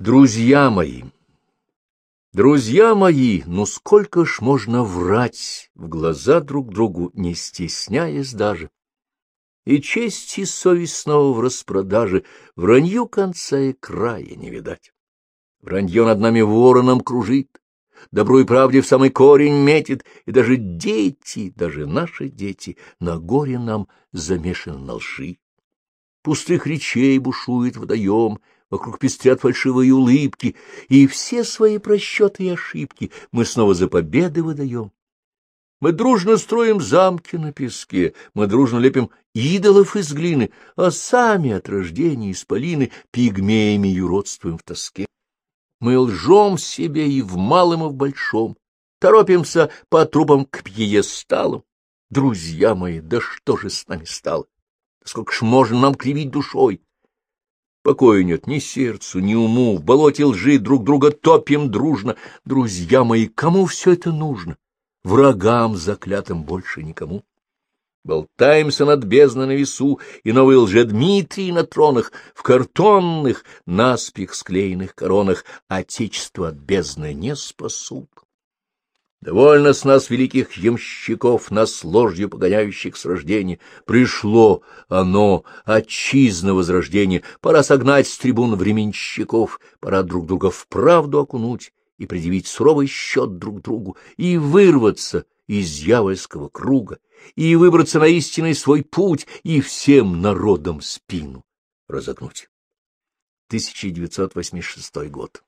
Друзья мои, друзья мои, ну сколько ж можно врать в глаза друг другу, не стесняясь даже? И честь и совесть снова в распродаже, вранью конца и края не видать. Вранье над нами вороном кружит, добру и правде в самый корень метит, и даже дети, даже наши дети, на горе нам замешаны на лжи. Пустых речей бушует водоем, вокруг пестрят фальшивые улыбки, и все свои просчеты и ошибки мы снова за победы выдаем. Мы дружно строим замки на песке, мы дружно лепим идолов из глины, а сами от рождения исполины пигмеями юродствуем в тоске. Мы лжем себе и в малом, и в большом, торопимся по трупам к пьедесталам. Друзья мои, да что же с нами стало? Сколько ж можно нам кривить душой? Покоя нет ни сердцу, ни уму, в болоте лжи друг друга топим дружно. Друзья мои, кому все это нужно? Врагам заклятым больше никому. Болтаемся над бездной на весу, и новые лжедмитрии на тронах, в картонных, наспех склеенных коронах Отечество от бездны не спасут. Довольно с нас великих ямщиков, нас ложью погоняющих с рождения. Пришло оно, отчизна возрождения, пора согнать с трибун временщиков, пора друг друга в правду окунуть и предъявить суровый счет друг другу, и вырваться из дьявольского круга, и выбраться на истинный свой путь, и всем народам спину разогнуть. 1986 год